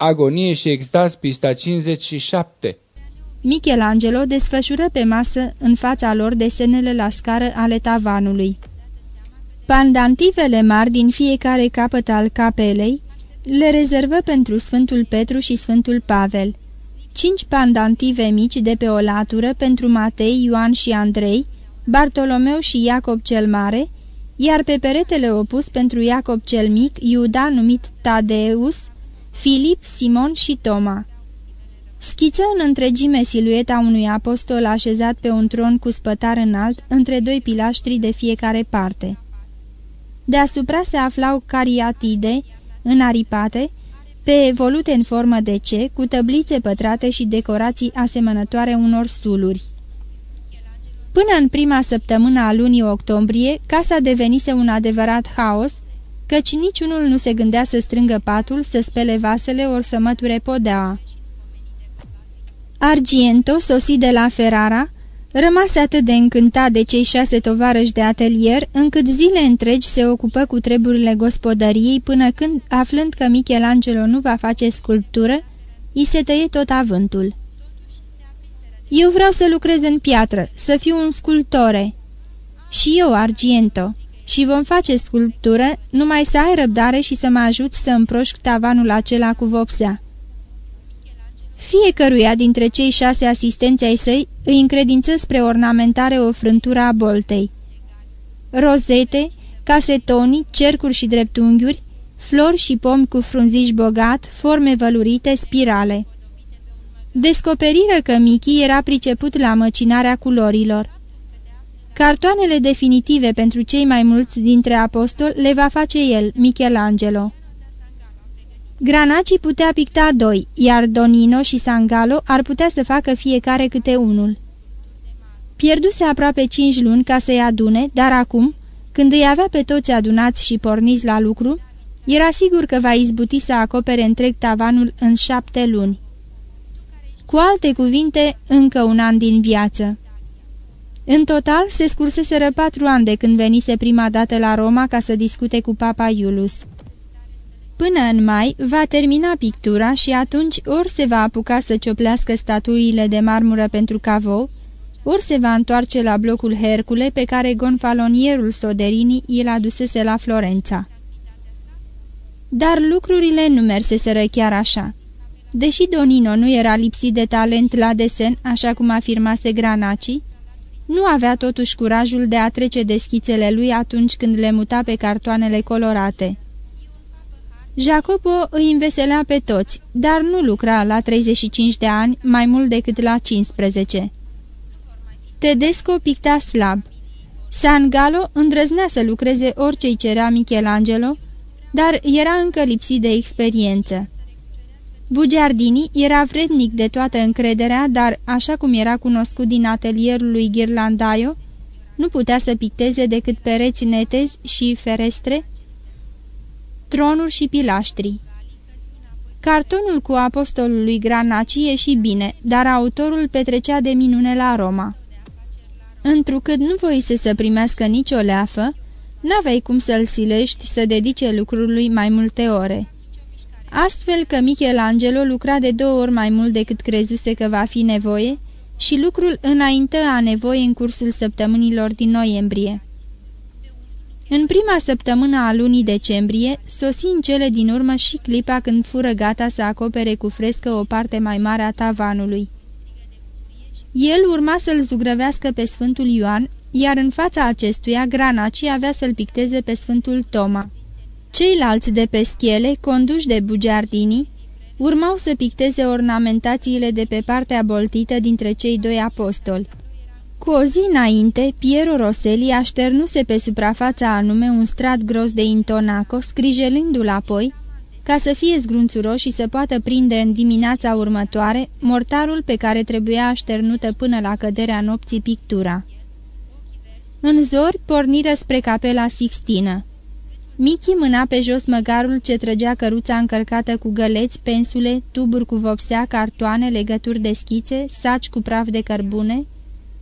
Agonie și extaz, pista 57 Michelangelo desfășură pe masă în fața lor desenele la scară ale tavanului. Pandantivele mari din fiecare capăt al capelei le rezervă pentru Sfântul Petru și Sfântul Pavel. Cinci pandantive mici de pe o latură pentru Matei, Ioan și Andrei, Bartolomeu și Iacob cel Mare, iar pe peretele opus pentru Iacob cel Mic, Iuda numit Tadeus, Filip, Simon și Toma. Schiță în întregime silueta unui apostol așezat pe un tron cu spătar înalt între doi pilaștri de fiecare parte. Deasupra se aflau cariatide, înaripate, pe volute în formă de C, cu tăblițe pătrate și decorații asemănătoare unor suluri. Până în prima săptămână a lunii octombrie, casa devenise un adevărat haos, căci niciunul nu se gândea să strângă patul, să spele vasele ori să măture podea. Argiento, sosit de la Ferrara, rămase atât de încântat de cei șase tovarăși de atelier, încât zile întregi se ocupă cu treburile gospodăriei până când, aflând că Michelangelo nu va face sculptură, îi se tăie tot avântul. Eu vreau să lucrez în piatră, să fiu un sculptore." Și eu, Argiento, și vom face sculptură, numai să ai răbdare și să mă ajuți să împroșc tavanul acela cu vopsea." Fiecăruia dintre cei șase asistenți ai săi îi încredință spre ornamentare o frântură a boltei. Rozete, casetoni, cercuri și dreptunghiuri, flori și pomi cu frunziși bogat, forme vălurite, spirale. Descoperiră că Mickey era priceput la măcinarea culorilor. Cartoanele definitive pentru cei mai mulți dintre apostoli le va face el, Michelangelo. Granaci putea picta doi, iar Donino și Sangalo ar putea să facă fiecare câte unul. Pierduse aproape cinci luni ca să-i adune, dar acum, când îi avea pe toți adunați și porniți la lucru, era sigur că va izbuti să acopere întreg tavanul în șapte luni. Cu alte cuvinte, încă un an din viață. În total, se scurseseră patru ani de când venise prima dată la Roma ca să discute cu Papa Iulus. Până în mai va termina pictura și atunci ori se va apuca să cioplească statuile de marmură pentru cavou, ori se va întoarce la blocul Hercule pe care gonfalonierul Soderini îl adusese la Florența. Dar lucrurile nu merseseră chiar așa. Deși Donino nu era lipsit de talent la desen, așa cum afirmase Granaci, nu avea totuși curajul de a trece deschițele lui atunci când le muta pe cartoanele colorate. Jacopo îi înveselea pe toți, dar nu lucra la 35 de ani mai mult decât la 15. Tedesco picta slab. San Galo îndrăznea să lucreze orice-i cerea Michelangelo, dar era încă lipsit de experiență. Bugiardini era vrednic de toată încrederea, dar, așa cum era cunoscut din atelierul lui Ghirlandaio, nu putea să picteze decât pereți netezi și ferestre, tronuri și pilaștri. Cartonul cu apostolul lui Granaci ieși bine, dar autorul petrecea de minune la Roma. Întrucât nu voise să primească nicio leafă, n-aveai cum să-l silești să dedice lucrului mai multe ore. Astfel că Michelangelo lucra de două ori mai mult decât crezuse că va fi nevoie și lucrul înaintă a nevoie în cursul săptămânilor din noiembrie. În prima săptămână a lunii decembrie, sosi în cele din urmă și clipa când fură gata să acopere cu frescă o parte mai mare a tavanului. El urma să-l zugrăvească pe Sfântul Ioan, iar în fața acestuia Granaci avea să-l picteze pe Sfântul Toma. Ceilalți de pe schele, conduși de bugiardini, urmau să picteze ornamentațiile de pe partea boltită dintre cei doi apostoli. Cu o zi înainte, Piero Rosselli așternuse pe suprafața anume un strat gros de intonaco, scrijelindu-l apoi, ca să fie zgrunțuros și să poată prinde în dimineața următoare mortarul pe care trebuia așternută până la căderea nopții pictura. În zori porniră spre capela Sixtină. Michi mâna pe jos măgarul ce trăgea căruța încărcată cu găleți, pensule, tuburi cu vopsea, cartoane, legături de schițe, saci cu praf de cărbune,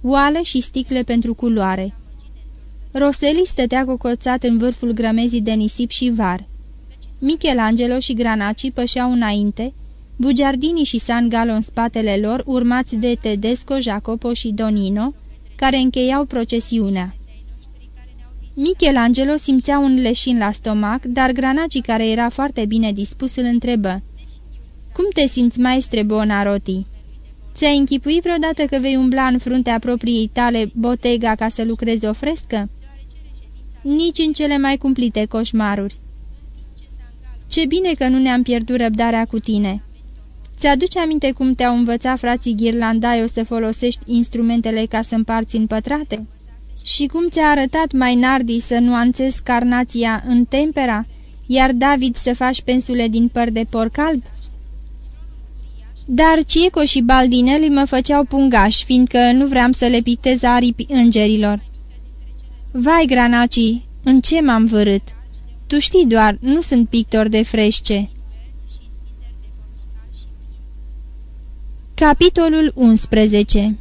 oale și sticle pentru culoare. Roseli stătea cocoțat în vârful grămezii de nisip și var. Michelangelo și Granaci pășeau înainte, Bugiardini și San Galo în spatele lor, urmați de Tedesco, Jacopo și Donino, care încheiau procesiunea. Michelangelo simțea un leșin la stomac, dar Granaci, care era foarte bine dispus, îl întrebă. Cum te simți, maestre Bonaroti?" Ți-ai închipuit vreodată că vei umbla în fruntea propriei tale botega ca să lucrezi o frescă?" Nici în cele mai cumplite coșmaruri." Ce bine că nu ne-am pierdut răbdarea cu tine." Ți-aduce aminte cum te-au învățat frații Ghirlandai să folosești instrumentele ca să împarți în pătrate?" Și cum ți-a arătat mai Nardi să nuanțezi carnația în tempera, iar David să faci pensule din păr de porc alb? Dar Cieco și Baldinelli mă făceau pungași, fiindcă nu vreau să le pictez aripi îngerilor. Vai, Granaci, în ce m-am vărât? Tu știi doar, nu sunt pictor de frește. Capitolul 11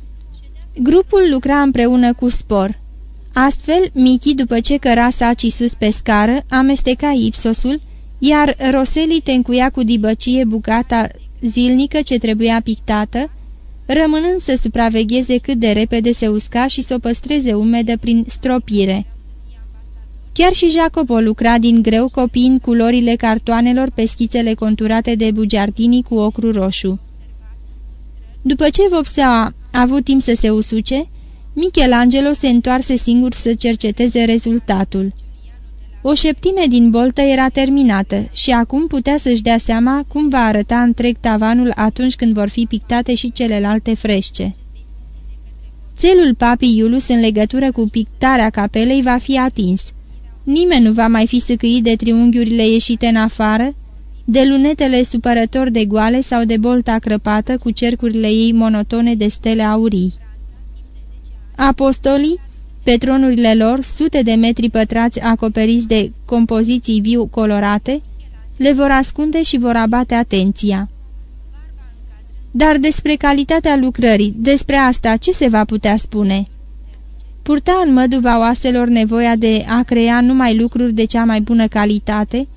Grupul lucra împreună cu spor. Astfel, Michi, după ce căra saci sus pe scară, amesteca ipsosul, iar Roseli te încuia cu dibăcie bucata zilnică ce trebuia pictată, rămânând să supravegheze cât de repede se usca și să o păstreze umedă prin stropire. Chiar și Jacopo lucra din greu copiind culorile cartoanelor pe schițele conturate de bugiardini cu ocru roșu. După ce vopseaua a avut timp să se usuce, Michelangelo se întoarse singur să cerceteze rezultatul. O șeptime din boltă era terminată și acum putea să-și dea seama cum va arăta întreg tavanul atunci când vor fi pictate și celelalte frește. Țelul papii Iulus în legătură cu pictarea capelei va fi atins. Nimeni nu va mai fi săcăit de triunghiurile ieșite în afară, de lunetele supărător de goale sau de bolta crăpată cu cercurile ei monotone de stele aurii. Apostolii, pe tronurile lor, sute de metri pătrați acoperiți de compoziții viu colorate, le vor ascunde și vor abate atenția. Dar despre calitatea lucrării, despre asta, ce se va putea spune? Purta în măduva oaselor nevoia de a crea numai lucruri de cea mai bună calitate,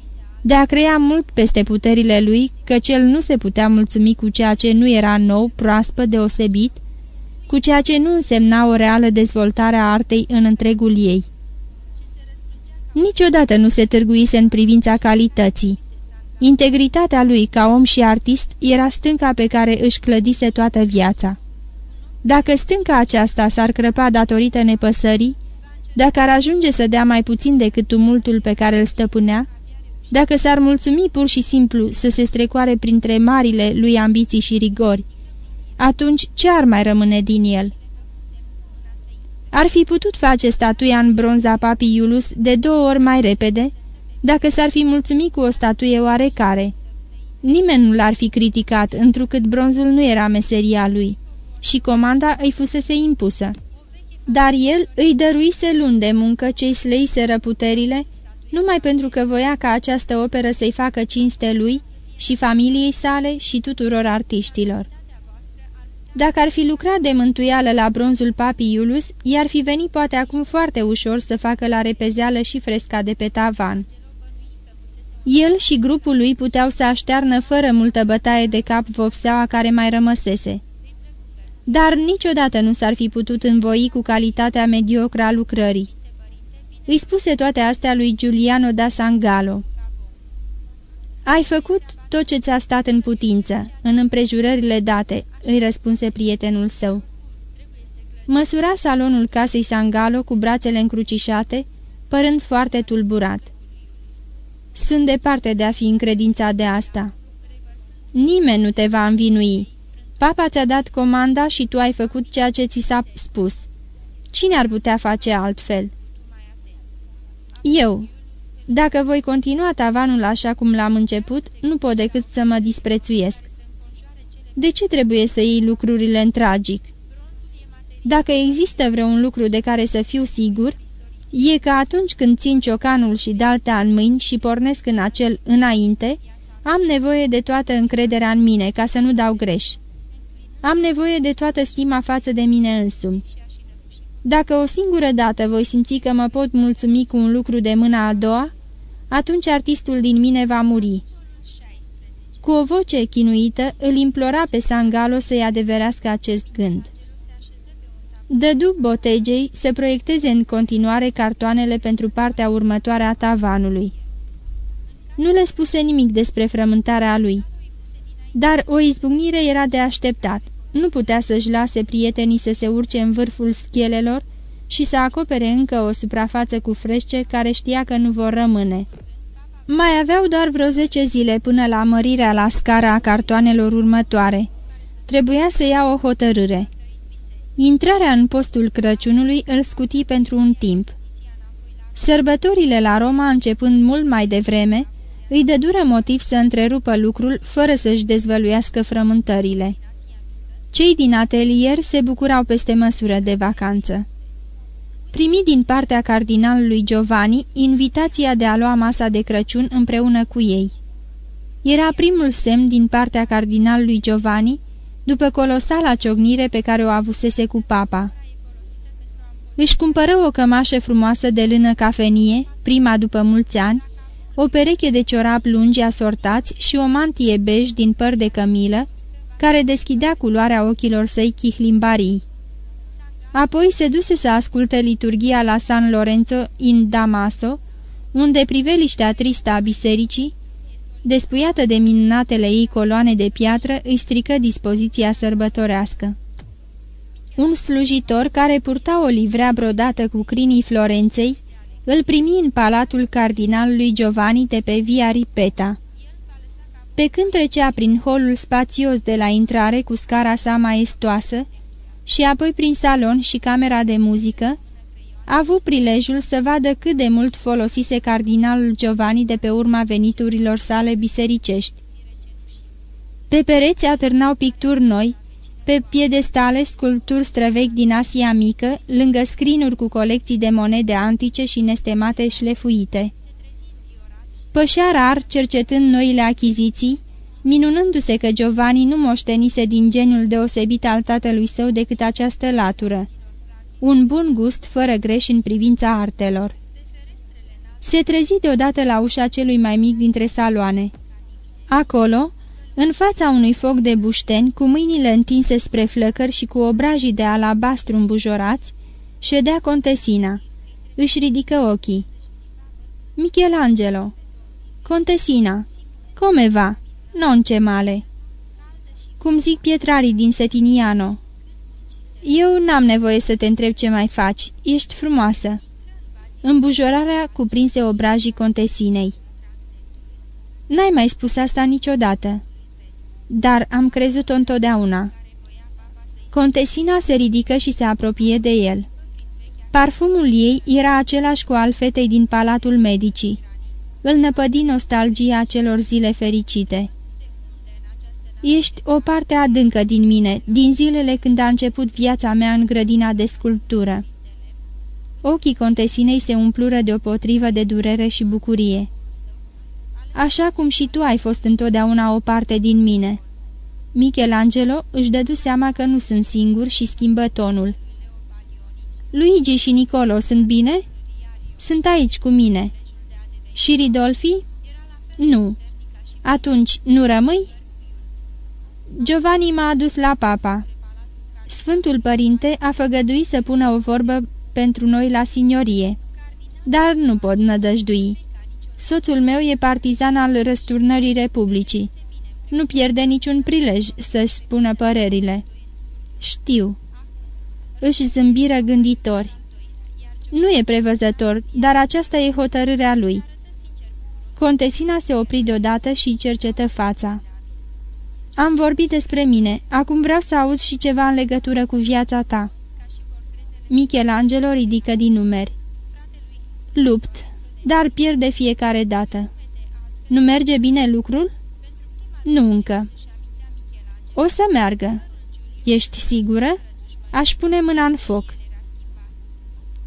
de a crea mult peste puterile lui, căci el nu se putea mulțumi cu ceea ce nu era nou, proaspăt, deosebit, cu ceea ce nu însemna o reală dezvoltare a artei în întregul ei. Niciodată nu se târguise în privința calității. Integritatea lui ca om și artist era stânca pe care își clădise toată viața. Dacă stânca aceasta s-ar crăpa datorită nepăsării, dacă ar ajunge să dea mai puțin decât tumultul pe care îl stăpânea, dacă s-ar mulțumi pur și simplu să se strecoare printre marile lui ambiții și rigori, atunci ce ar mai rămâne din el? Ar fi putut face statuia în bronza papii Iulus de două ori mai repede, dacă s-ar fi mulțumit cu o statuie oarecare. Nimeni nu l-ar fi criticat, întrucât bronzul nu era meseria lui și comanda îi fusese impusă. Dar el îi dăruise luni de muncă cei slăiseră puterile, numai pentru că voia ca această operă să-i facă cinste lui și familiei sale și tuturor artiștilor. Dacă ar fi lucrat de mântuială la bronzul papii Iulus, i-ar fi venit poate acum foarte ușor să facă la repezeală și fresca de pe tavan. El și grupul lui puteau să aștearnă fără multă bătaie de cap vopseaua care mai rămăsese. Dar niciodată nu s-ar fi putut învoi cu calitatea mediocră a lucrării. Îi spuse toate astea lui Giuliano da Sangalo. Ai făcut tot ce ți-a stat în putință, în împrejurările date," îi răspunse prietenul său. Măsura salonul casei Sangalo cu brațele încrucișate, părând foarte tulburat. Sunt departe de a fi încredințat de asta. Nimeni nu te va învinui. Papa ți-a dat comanda și tu ai făcut ceea ce ți s-a spus. Cine ar putea face altfel?" Eu, dacă voi continua tavanul așa cum l-am început, nu pot decât să mă disprețuiesc. De ce trebuie să iei lucrurile în tragic? Dacă există vreun lucru de care să fiu sigur, e că atunci când țin ciocanul și daltea în mâini și pornesc în acel înainte, am nevoie de toată încrederea în mine ca să nu dau greș. Am nevoie de toată stima față de mine însumi. Dacă o singură dată voi simți că mă pot mulțumi cu un lucru de mâna a doua, atunci artistul din mine va muri. Cu o voce chinuită îl implora pe Sangalo să-i adeverească acest gând. Dădu botegei să proiecteze în continuare cartoanele pentru partea următoare a tavanului. Nu le spuse nimic despre frământarea lui. Dar o izbucnire era de așteptat. Nu putea să-și lase prietenii să se urce în vârful schelelor și să acopere încă o suprafață cu frește care știa că nu vor rămâne. Mai aveau doar vreo zece zile până la mărirea la scara a cartoanelor următoare. Trebuia să ia o hotărâre. Intrarea în postul Crăciunului îl scuti pentru un timp. Sărbătorile la Roma, începând mult mai devreme, îi dădură motiv să întrerupă lucrul fără să-și dezvăluiască frământările. Cei din atelier se bucurau peste măsură de vacanță. Primi din partea cardinalului Giovanni invitația de a lua masa de Crăciun împreună cu ei. Era primul semn din partea cardinalului Giovanni după colosala ciognire pe care o avusese cu papa. Își cumpără o cămașă frumoasă de lână cafenie, prima după mulți ani, o pereche de ciorap lungi asortați și o mantie bej din păr de cămilă, care deschidea culoarea ochilor săi chihlimbarii. Apoi se duse să asculte liturgia la San Lorenzo in Damaso, unde priveliștea tristă a bisericii, despuiată de minunatele ei coloane de piatră, îi strică dispoziția sărbătorească. Un slujitor care purta o livrea brodată cu crinii Florenței, îl primi în palatul cardinalului Giovanni de pe Via Ripeta. Pe când trecea prin holul spațios de la intrare cu scara sa maestoasă și apoi prin salon și camera de muzică, a avut prilejul să vadă cât de mult folosise cardinalul Giovanni de pe urma veniturilor sale bisericești. Pe pereți atârnau picturi noi, pe piedestale sculpturi străvechi din Asia Mică, lângă scrinuri cu colecții de monede antice și nestemate șlefuite. Pășea rar, cercetând noile achiziții, minunându-se că Giovanni nu moștenise din geniul deosebit al tatălui său decât această latură. Un bun gust, fără greș în privința artelor. Se trezi deodată la ușa celui mai mic dintre saloane. Acolo, în fața unui foc de bușteni, cu mâinile întinse spre flăcări și cu obrajii de alabastru îmbujorați, ședea contesina. Își ridică ochii. Michelangelo. Contesina. Come va? Non ce male. Cum zic pietrarii din Setiniano. Eu n-am nevoie să te întreb ce mai faci. Ești frumoasă." Îmbujorarea cuprinse obrajii contesinei. N-ai mai spus asta niciodată." Dar am crezut-o întotdeauna." Contesina se ridică și se apropie de el. Parfumul ei era același cu al fetei din palatul medicii. Îl năpădi nostalgia celor zile fericite. Ești o parte adâncă din mine, din zilele când a început viața mea în grădina de sculptură. Ochii contesinei se umplură deopotrivă de durere și bucurie. Așa cum și tu ai fost întotdeauna o parte din mine. Michelangelo își dădu seama că nu sunt singur și schimbă tonul. Luigi și Nicolo sunt bine? Sunt aici cu mine. Și Ridolfi? Nu. Atunci nu rămâi? Giovanni m-a adus la papa. Sfântul Părinte a făgăduit să pună o vorbă pentru noi la signorie, dar nu pot nădăjdui. Soțul meu e partizan al răsturnării Republicii. Nu pierde niciun prilej să-și spună părerile. Știu. Își zâmbiră gânditori. Nu e prevăzător, dar aceasta e hotărârea lui. Contesina se opri deodată și cercetă fața. Am vorbit despre mine, acum vreau să aud și ceva în legătură cu viața ta." Michelangelo ridică din numeri. Lupt, dar pierde fiecare dată. Nu merge bine lucrul? Nu încă. O să meargă. Ești sigură? Aș pune mâna în foc.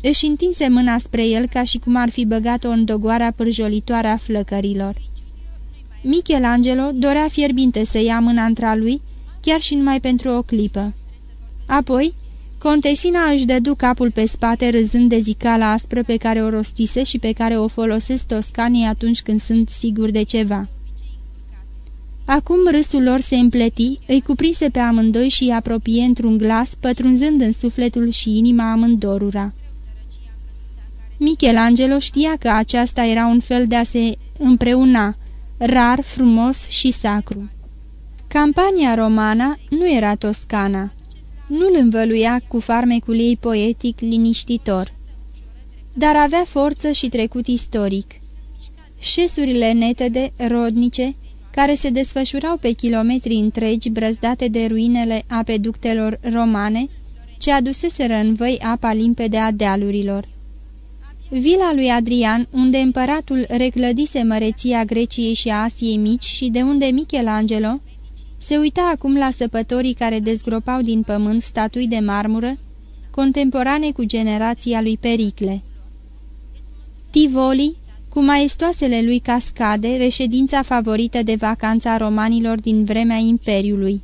Își întinse mâna spre el ca și cum ar fi băgat-o în dogoarea pârjolitoare a flăcărilor. Michelangelo dorea fierbinte să ia mâna între lui, chiar și numai pentru o clipă. Apoi, contesina își dădu capul pe spate râzând de zicala aspră pe care o rostise și pe care o folosesc toscanii atunci când sunt siguri de ceva. Acum râsul lor se împleti, îi cuprinse pe amândoi și îi apropie într-un glas, pătrunzând în sufletul și inima amândorura. Michelangelo știa că aceasta era un fel de a se împreuna, rar, frumos și sacru. Campania romana nu era Toscana. Nu-l învăluia cu farmecul ei poetic liniștitor, dar avea forță și trecut istoric. Șesurile netede, rodnice, care se desfășurau pe kilometri întregi brăzdate de ruinele apeductelor romane, ce aduseseră în văi apa limpede a dealurilor. Vila lui Adrian, unde împăratul reclădise măreția Greciei și a Asiei Mici și de unde Michelangelo, se uita acum la săpătorii care dezgropau din pământ statui de marmură, contemporane cu generația lui Pericle. Tivoli, cu maestoasele lui cascade, reședința favorită de vacanța romanilor din vremea Imperiului.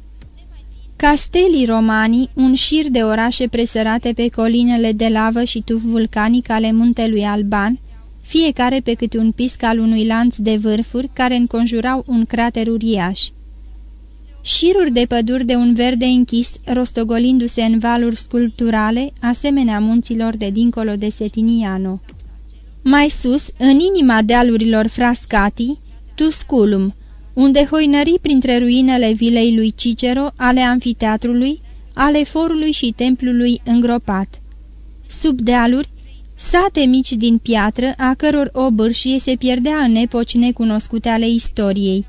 Castelii romani, un șir de orașe presărate pe colinele de lavă și tuf vulcanic ale muntelui Alban, fiecare pe câte un pisc al unui lanț de vârfuri care înconjurau un crater uriaș. Șiruri de păduri de un verde închis, rostogolindu-se în valuri sculpturale, asemenea munților de dincolo de Setiniano. Mai sus, în inima dealurilor Frascati, Tusculum, unde hoinări printre ruinele vilei lui Cicero, ale anfiteatrului, ale forului și templului îngropat. Sub dealuri, sate mici din piatră, a căror obârșie se pierdea în epoci necunoscute ale istoriei,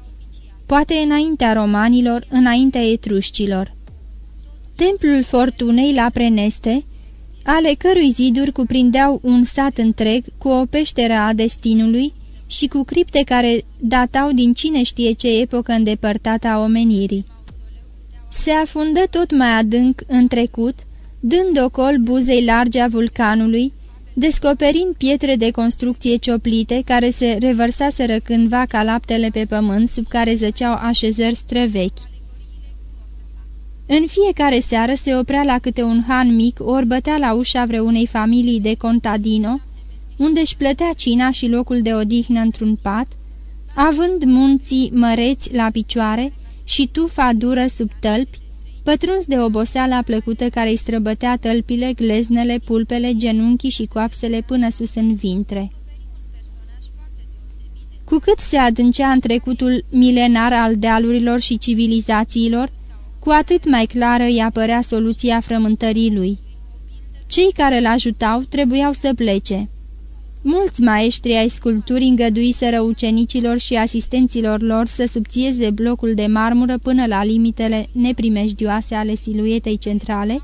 poate înaintea romanilor, înaintea etrușcilor. Templul fortunei la Preneste, ale cărui ziduri cuprindeau un sat întreg cu o peșteră a destinului și cu cripte care datau din cine știe ce epocă îndepărtată a omenirii. Se afundă tot mai adânc în trecut, dând ocol buzei largi a vulcanului, descoperind pietre de construcție cioplite care se revărsaseră cândva ca laptele pe pământ sub care zăceau așezări străvechi. În fiecare seară se oprea la câte un han mic ori bătea la ușa vreunei familii de contadino, unde își plătea cina și locul de odihnă într-un pat, având munții măreți la picioare și tufa dură sub tălpi, pătruns de oboseala plăcută care îi străbătea tălpile, gleznele, pulpele, genunchii și coapsele până sus în vintre. Cu cât se adâncea în trecutul milenar al dealurilor și civilizațiilor, cu atât mai clară îi apărea soluția frământării lui. Cei care l-ajutau trebuiau să plece. Mulți maestri ai sculpturii îngăduiseră ucenicilor și asistenților lor să subțieze blocul de marmură până la limitele neprimejdioase ale siluetei centrale,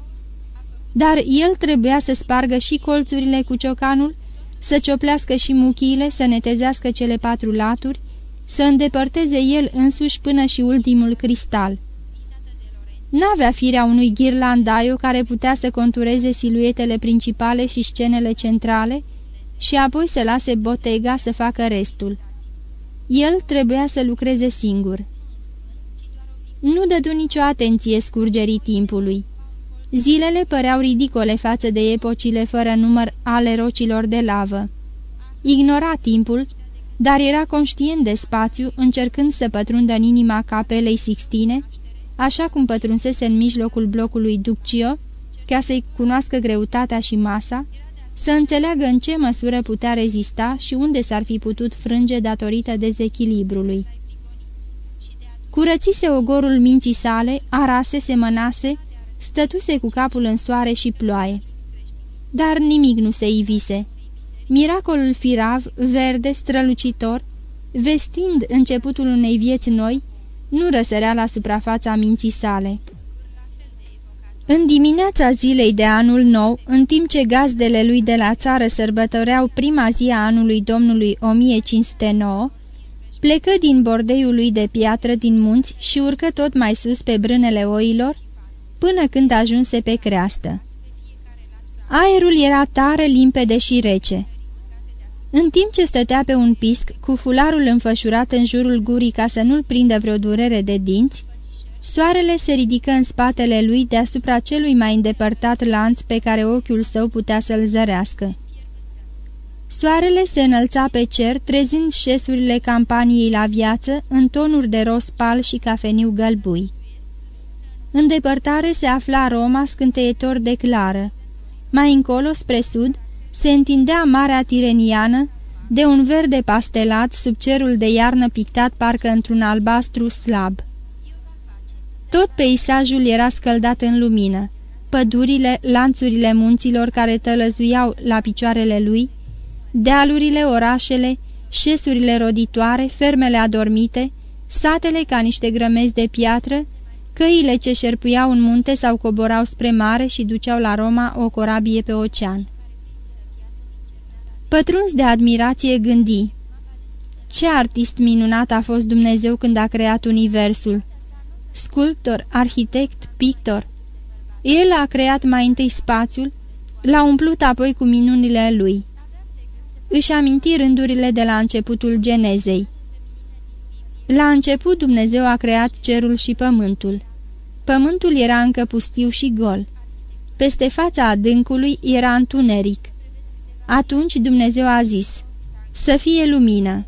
dar el trebuia să spargă și colțurile cu ciocanul, să cioplească și muchiile, să netezească cele patru laturi, să îndepărteze el însuși până și ultimul cristal. N-avea firea unui ghirlandaio care putea să contureze siluetele principale și scenele centrale și apoi să lase botega să facă restul. El trebuia să lucreze singur. Nu dădu nicio atenție scurgerii timpului. Zilele păreau ridicole față de epocile fără număr ale rocilor de lavă. Ignora timpul, dar era conștient de spațiu, încercând să pătrundă în inima capelei Sixtine, așa cum pătrunsese în mijlocul blocului Duccio, ca să-i cunoască greutatea și masa, să înțeleagă în ce măsură putea rezista și unde s-ar fi putut frânge datorită dezechilibrului. Curățise ogorul minții sale, arase, semănase, stătuse cu capul în soare și ploaie. Dar nimic nu se ivise. Miracolul firav, verde, strălucitor, vestind începutul unei vieți noi, nu răsărea la suprafața minții sale. În dimineața zilei de anul nou, în timp ce gazdele lui de la țară sărbătoreau prima zi a anului domnului 1509, plecă din bordeiul lui de piatră din munți și urcă tot mai sus pe brânele oilor, până când ajunse pe creastă. Aerul era tare, limpede și rece. În timp ce stătea pe un pisc, cu fularul înfășurat în jurul gurii ca să nu-l prindă vreo durere de dinți, soarele se ridică în spatele lui deasupra celui mai îndepărtat lanț pe care ochiul său putea să-l zărească. Soarele se înălța pe cer, trezând șesurile campaniei la viață în tonuri de ros pal și cafeniu gălbui. În depărtare se afla Roma scânteietor de clară. Mai încolo, spre sud, se întindea Marea Tireniană, de un verde pastelat sub cerul de iarnă pictat parcă într-un albastru slab. Tot peisajul era scăldat în lumină. Pădurile, lanțurile munților care tălăzuiau la picioarele lui, dealurile, orașele, șesurile roditoare, fermele adormite, satele ca niște grămezi de piatră, căile ce șerpuiau în munte sau coborau spre mare și duceau la Roma o corabie pe ocean. Pătruns de admirație gândi, ce artist minunat a fost Dumnezeu când a creat universul! Sculptor, arhitect, pictor. El a creat mai întâi spațiul, l-a umplut apoi cu minunile lui își aminti rândurile de la începutul genezei. La început Dumnezeu a creat cerul și pământul. Pământul era încă pustiu și gol. Peste fața adâncului era întuneric. Atunci Dumnezeu a zis, să fie lumină.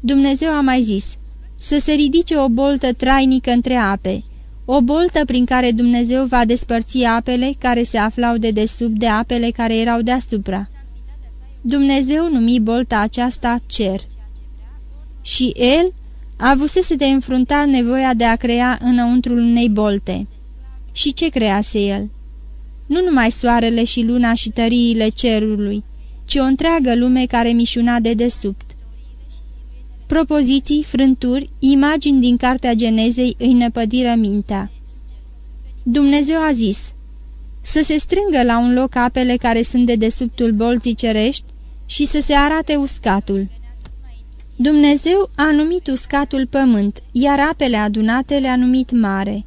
Dumnezeu a mai zis, să se ridice o boltă trainică între ape, o boltă prin care Dumnezeu va despărți apele care se aflau de desubt de apele care erau deasupra. Dumnezeu numi bolta aceasta cer. Și el avusese de înfrunta nevoia de a crea înăuntrul unei bolte. Și ce crease el? Nu numai soarele și luna și tăriile cerului, ci o întreagă lume care mișuna de desubt. Propoziții, frânturi, imagini din cartea Genezei îi năpădiră mintea. Dumnezeu a zis, să se strângă la un loc apele care sunt de desubtul bolții cerești și să se arate uscatul. Dumnezeu a numit uscatul pământ, iar apele adunate le-a numit mare.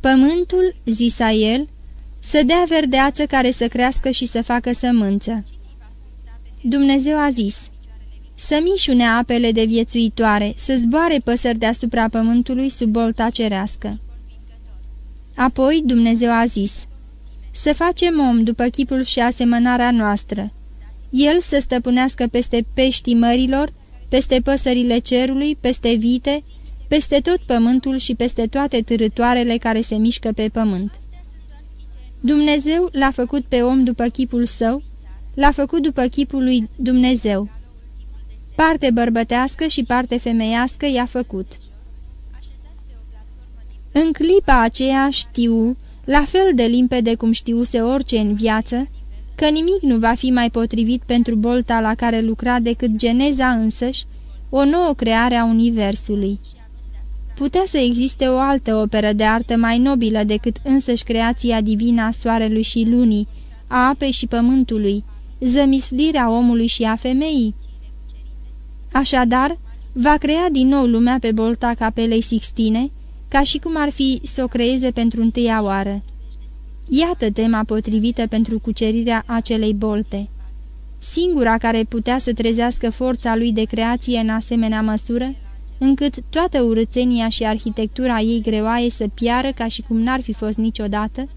Pământul, zisa el, să dea verdeață care să crească și să facă sămânță. Dumnezeu a zis, să mișune apele de viețuitoare, să zboare păsări deasupra pământului sub bolta cerească. Apoi Dumnezeu a zis, să facem om după chipul și asemănarea noastră, el să stăpânească peste peștii mărilor, peste păsările cerului, peste vite, peste tot pământul și peste toate târătoarele care se mișcă pe pământ. Dumnezeu l-a făcut pe om după chipul său, l-a făcut după chipul lui Dumnezeu. Parte bărbătească și parte femeiască i-a făcut. În clipa aceea știu, la fel de limpede cum știuse orice în viață, că nimic nu va fi mai potrivit pentru bolta la care lucra decât geneza însăși, o nouă creare a Universului. Putea să existe o altă operă de artă mai nobilă decât însăși creația divină a soarelui și lunii, a apei și pământului, zămislirea omului și a femeii? Așadar, va crea din nou lumea pe bolta capelei Sixtine, ca și cum ar fi să o creeze pentru întâia oară. Iată tema potrivită pentru cucerirea acelei bolte. Singura care putea să trezească forța lui de creație în asemenea măsură, încât toată urățenia și arhitectura ei greoaie să piară ca și cum n-ar fi fost niciodată,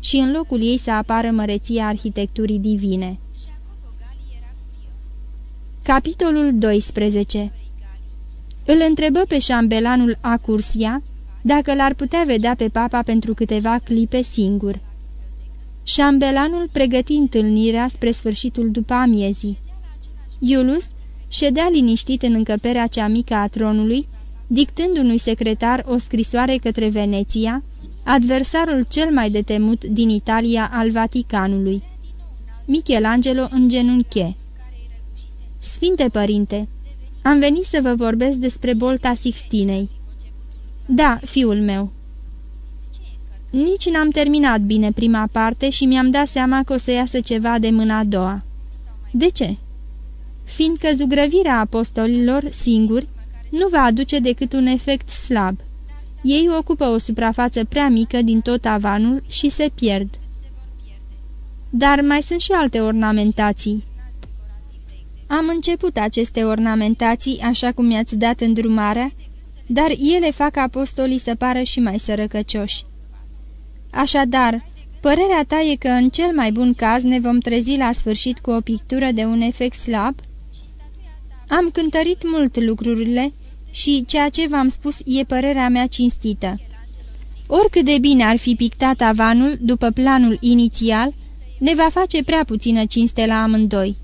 și în locul ei să apară măreția arhitecturii divine. Capitolul 12 Îl întrebă pe șambelanul Acursia dacă l-ar putea vedea pe papa pentru câteva clipe singur. Șambelanul pregăti întâlnirea spre sfârșitul după amiezii. Iulus ședea liniștit în încăperea cea mică a tronului, dictând unui secretar o scrisoare către Veneția, adversarul cel mai detemut din Italia al Vaticanului. Michelangelo în genunche. Sfinte părinte, am venit să vă vorbesc despre bolta Sixtinei. Da, fiul meu. Nici n-am terminat bine prima parte și mi-am dat seama că o să iasă ceva de mâna a doua. De ce? Fiindcă zugrăvirea apostolilor singuri nu va aduce decât un efect slab. Ei ocupă o suprafață prea mică din tot avanul și se pierd. Dar mai sunt și alte ornamentații. Am început aceste ornamentații așa cum mi-ați dat îndrumarea, dar ele fac apostolii să pară și mai sărăcăcioși. Așadar, Părerea ta e că în cel mai bun caz ne vom trezi la sfârșit cu o pictură de un efect slab? Am cântărit mult lucrurile și ceea ce v-am spus e părerea mea cinstită. Oricât de bine ar fi pictat avanul după planul inițial, ne va face prea puțină cinste la amândoi.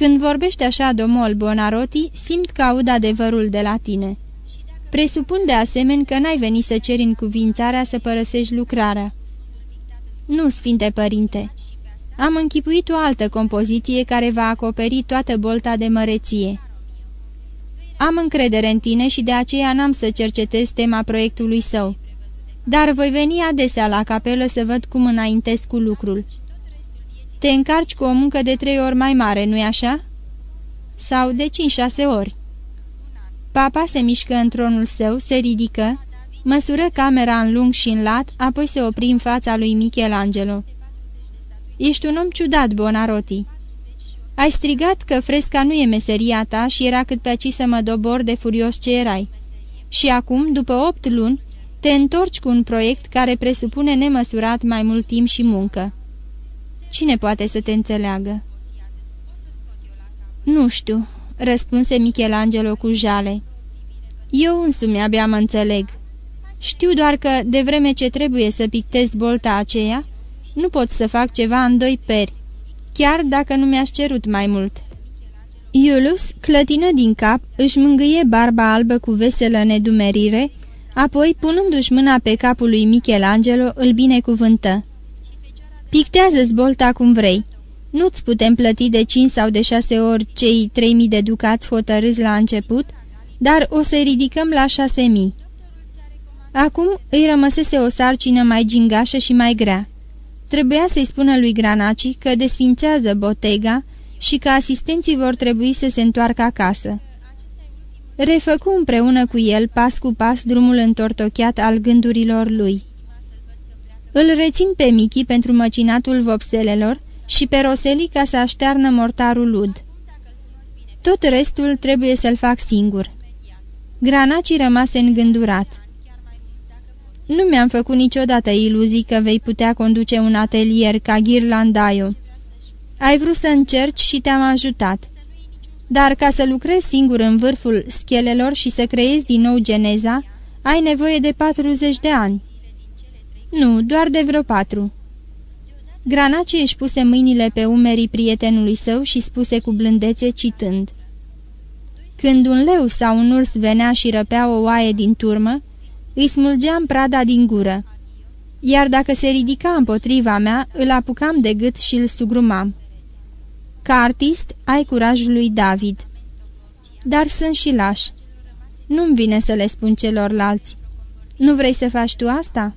Când vorbește așa domol Bonarotti, simt că aud adevărul de la tine. Presupun de asemenea că n-ai venit să ceri în cuvințarea să părăsești lucrarea. Nu, Sfinte Părinte. Am închipuit o altă compoziție care va acoperi toată bolta de măreție. Am încredere în tine și de aceea n-am să cercetez tema proiectului său. Dar voi veni adesea la capelă să văd cum înaintez cu lucrul. Te încarci cu o muncă de trei ori mai mare, nu-i așa? Sau de cinci-șase ori. Papa se mișcă în tronul său, se ridică, măsură camera în lung și în lat, apoi se opri în fața lui Michelangelo. Ești un om ciudat, Bonarotti. Ai strigat că fresca nu e meseria ta și era cât pe aici să mă dobor de furios ce erai. Și acum, după opt luni, te întorci cu un proiect care presupune nemăsurat mai mult timp și muncă. Cine poate să te înțeleagă? Nu știu, răspunse Michelangelo cu jale. Eu însumi abia mă înțeleg. Știu doar că, de vreme ce trebuie să pictez bolta aceea, nu pot să fac ceva în doi peri, chiar dacă nu mi-aș cerut mai mult. Iulus clătină din cap, își mângâie barba albă cu veselă nedumerire, apoi, punându-și mâna pe capul lui Michelangelo, îl binecuvântă. Pictează-ți bolta cum vrei. Nu-ți putem plăti de cinci sau de șase ori cei trei mii de ducați hotărâți la început, dar o să ridicăm la șase mii. Acum îi rămăsese o sarcină mai gingașă și mai grea. Trebuia să-i spună lui Granaci că desfințează botega și că asistenții vor trebui să se întoarcă acasă. Refăcu împreună cu el, pas cu pas, drumul întortocheat al gândurilor lui. Îl rețin pe Michi pentru măcinatul vopselelor și pe Roseli ca să aștearnă mortarul lud. Tot restul trebuie să-l fac singur. Granaci rămase îngândurat. Nu mi-am făcut niciodată iluzii că vei putea conduce un atelier ca Ghirlandaio. Ai vrut să încerci și te-am ajutat. Dar ca să lucrezi singur în vârful schelelor și să creezi din nou geneza, ai nevoie de 40 de ani. Nu, doar de vreo patru. Granaci își puse mâinile pe umerii prietenului său și spuse cu blândețe citând. Când un leu sau un urs venea și răpea o oaie din turmă, îi smulgeam prada din gură, iar dacă se ridica împotriva mea, îl apucam de gât și îl sugrumam. Ca artist, ai curajul lui David. Dar sunt și lași. Nu-mi vine să le spun celorlalți. Nu vrei să faci tu asta?"